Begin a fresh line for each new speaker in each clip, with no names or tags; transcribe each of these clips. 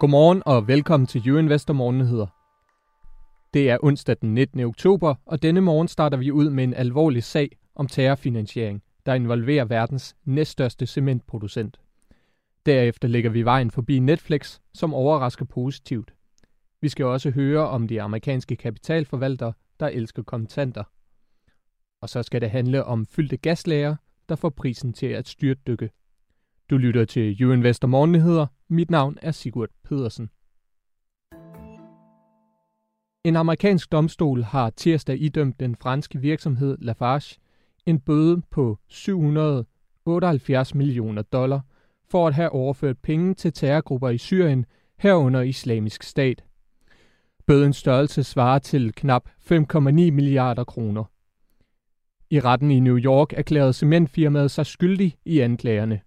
Godmorgen og velkommen til U-Investor Morgennyheder. Det er onsdag den 19. oktober, og denne morgen starter vi ud med en alvorlig sag om terrorfinansiering, der involverer verdens næststørste cementproducent. Derefter lægger vi vejen forbi Netflix, som overrasker positivt. Vi skal også høre om de amerikanske kapitalforvaltere, der elsker kontanter. Og så skal det handle om fyldte gaslager, der får prisen til at styrtdykke. Du lytter til U-Investor Morgennyheder. Mit navn er Sigurd Pedersen. En amerikansk domstol har tirsdag idømt den franske virksomhed Lafarge en bøde på 778 millioner dollar for at have overført penge til terrorgrupper i Syrien herunder islamisk stat. Bødens størrelse svarer til knap 5,9 milliarder kroner. I retten i New York erklærede cementfirmaet sig skyldig i anklagerne.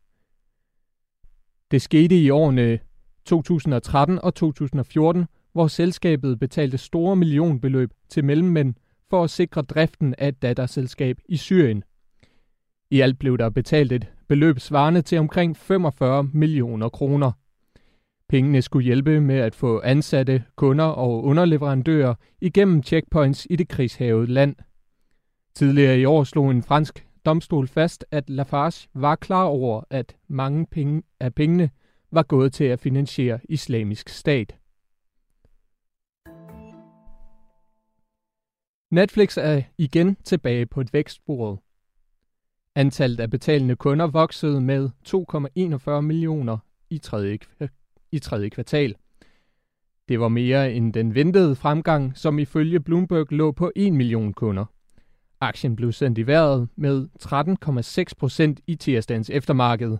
Det skete i årene 2013 og 2014, hvor selskabet betalte store millionbeløb til mellemmænd for at sikre driften af et datterselskab i Syrien. I alt blev der betalt et beløb svarende til omkring 45 millioner kroner. Pengene skulle hjælpe med at få ansatte, kunder og underleverandører igennem checkpoints i det krigshavede land. Tidligere i år slog en fransk domstol fast, at Lafarge var klar over, at mange penge af pengene var gået til at finansiere islamisk stat. Netflix er igen tilbage på et vækstbord. Antallet af betalende kunder voksede med 2,41 millioner i tredje, i tredje kvartal. Det var mere end den ventede fremgang, som ifølge Bloomberg lå på 1 million kunder. Aktien blev sendt i vejret med 13,6 procent i tirsdagens eftermarked.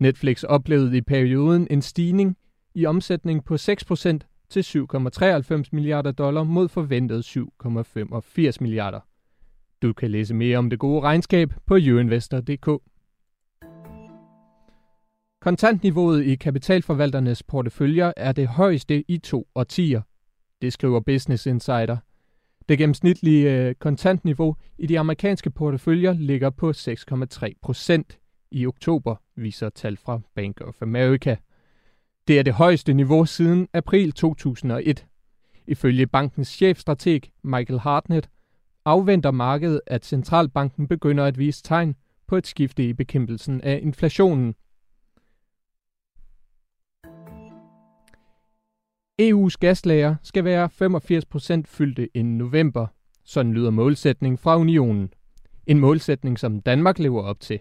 Netflix oplevede i perioden en stigning i omsætning på 6 procent til 7,93 milliarder dollar mod forventet 7,85 milliarder. Du kan læse mere om det gode regnskab på youinvestor.dk. Kontantniveauet i kapitalforvalternes porteføljer er det højeste i to årtier. Det skriver Business Insider. Det gennemsnitlige øh, kontantniveau i de amerikanske porteføljer ligger på 6,3 procent i oktober, viser tal fra Bank of America. Det er det højeste niveau siden april 2001. Ifølge bankens chefstrateg Michael Hartnett afventer markedet, at centralbanken begynder at vise tegn på et skifte i bekæmpelsen af inflationen. EU's gaslager skal være 85% fyldte inden november. Sådan lyder målsætning fra unionen. En målsætning, som Danmark lever op til.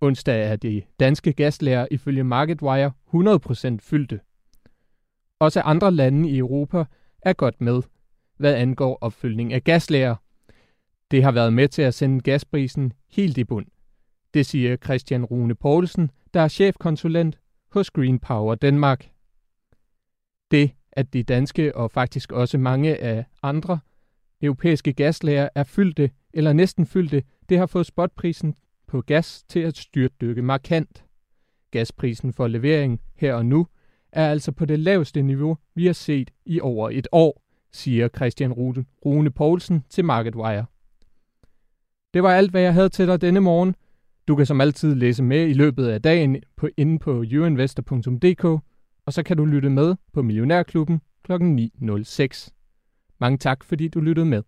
Onsdag er de danske gaslager ifølge MarketWire 100% fyldte. Også andre lande i Europa er godt med, hvad angår opfyldning af gaslager. Det har været med til at sende gasprisen helt i bund. Det siger Christian Rune Poulsen, der er chefkonsulent hos Green Power Danmark. Det, at de danske og faktisk også mange af andre europæiske gaslager er fyldte eller næsten fyldte, det har fået spotprisen på gas til at styrtdykke markant. Gasprisen for levering her og nu er altså på det laveste niveau, vi har set i over et år, siger Christian Rune, Rune Poulsen til MarketWire. Det var alt, hvad jeg havde til dig denne morgen. Du kan som altid læse med i løbet af dagen på, inde på uinvestor.dk, og så kan du lytte med på Millionærklubben kl. 9.06. Mange tak, fordi du lyttede med.